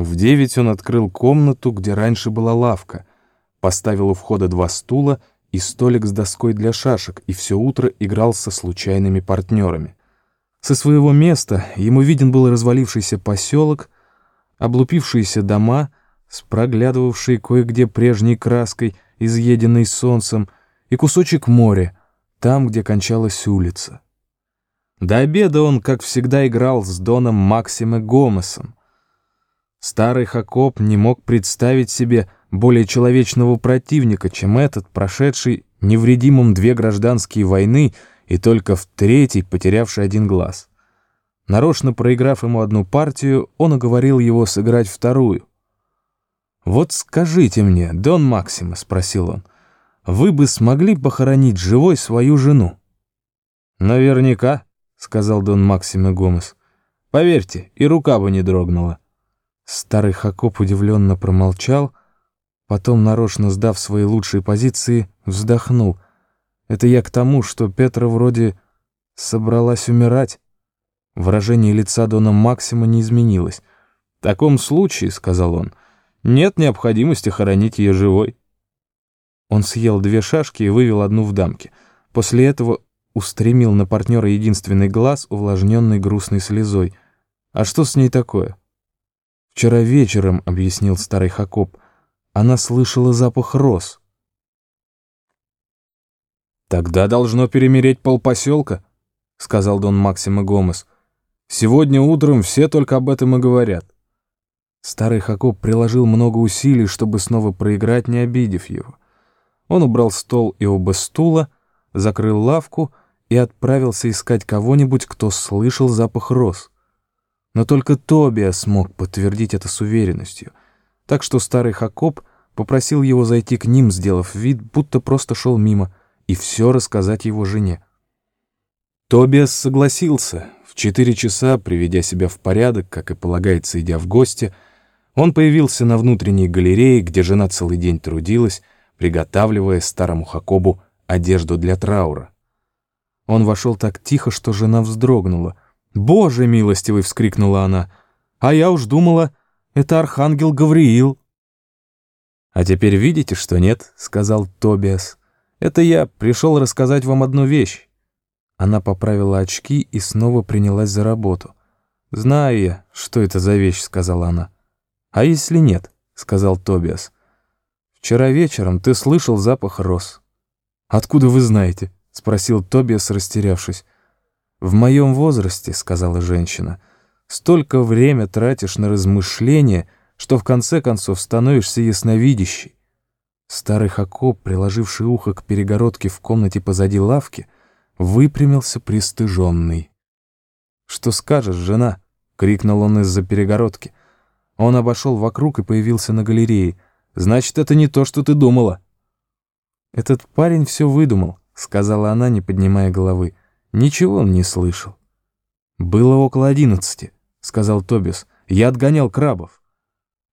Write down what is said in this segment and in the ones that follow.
В девять он открыл комнату, где раньше была лавка, поставил у входа два стула и столик с доской для шашек, и все утро играл со случайными партнерами. Со своего места ему виден был развалившийся поселок, облупившиеся дома, с проглядывавшей кое-где прежней краской, изъеденной солнцем, и кусочек моря, там, где кончалась улица. До обеда он, как всегда, играл с Доном Максиме Гомесом. Старый Хакоп не мог представить себе более человечного противника, чем этот, прошедший невредимым две гражданские войны и только в третьей потерявший один глаз. Нарочно проиграв ему одну партию, он уговорил его сыграть вторую. «Вот скажите мне, Дон Максима», — спросил он, — «вы бы смогли похоронить живой свою жену?» «Наверняка», — сказал Дон Максима Гомес. «Поверьте, и рука бы не дрогнула». Старый Хакоп удивленно промолчал, потом, нарочно сдав свои лучшие позиции, вздохнул. «Это я к тому, что Петра вроде собралась умирать». Выражение лица Дона Максима не изменилось. «В таком случае, — сказал он, — нет необходимости хоронить ее живой». Он съел две шашки и вывел одну в дамки. После этого устремил на партнера единственный глаз, увлажненный грустной слезой. «А что с ней такое?» «Вчера вечером», — объяснил старый Хакоп, — «она слышала запах роз». «Тогда должно перемереть полпоселка», — сказал Дон Максима Гомес. «Сегодня утром все только об этом и говорят». Старый Хакоп приложил много усилий, чтобы снова проиграть, не обидев его. Он убрал стол и оба стула, закрыл лавку и отправился искать кого-нибудь, кто слышал запах роз. Но только Тобиас смог подтвердить это с уверенностью. Так что старый Хакоп попросил его зайти к ним, сделав вид, будто просто шел мимо, и все рассказать его жене. Тобиас согласился. В четыре часа, приведя себя в порядок, как и полагается, идя в гости, он появился на внутренней галерее, где жена целый день трудилась, приготавливая старому Хакобу одежду для траура. Он вошел так тихо, что жена вздрогнула — «Боже милостивый!» — вскрикнула она. «А я уж думала, это архангел Гавриил». «А теперь видите, что нет?» — сказал Тобиас. «Это я пришел рассказать вам одну вещь». Она поправила очки и снова принялась за работу. «Знаю я, что это за вещь», — сказала она. «А если нет?» — сказал Тобиас. «Вчера вечером ты слышал запах роз». «Откуда вы знаете?» — спросил Тобиас, растерявшись. «В моем возрасте, — сказала женщина, — столько время тратишь на размышления, что в конце концов становишься ясновидящей». Старый Хакоп, приложивший ухо к перегородке в комнате позади лавки, выпрямился пристыженный. «Что скажешь, жена?» — крикнул он из-за перегородки. Он обошел вокруг и появился на галерее. «Значит, это не то, что ты думала». «Этот парень все выдумал», — сказала она, не поднимая головы. Ничего он не слышал. «Было около одиннадцати», — сказал Тобис. «Я отгонял крабов».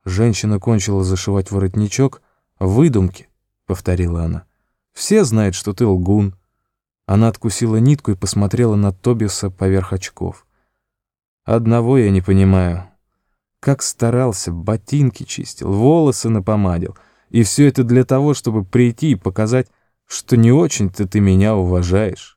Женщина кончила зашивать воротничок. «Выдумки», — повторила она. «Все знают, что ты лгун». Она откусила нитку и посмотрела на Тобиса поверх очков. «Одного я не понимаю. Как старался, ботинки чистил, волосы напомадил. И все это для того, чтобы прийти и показать, что не очень-то ты меня уважаешь».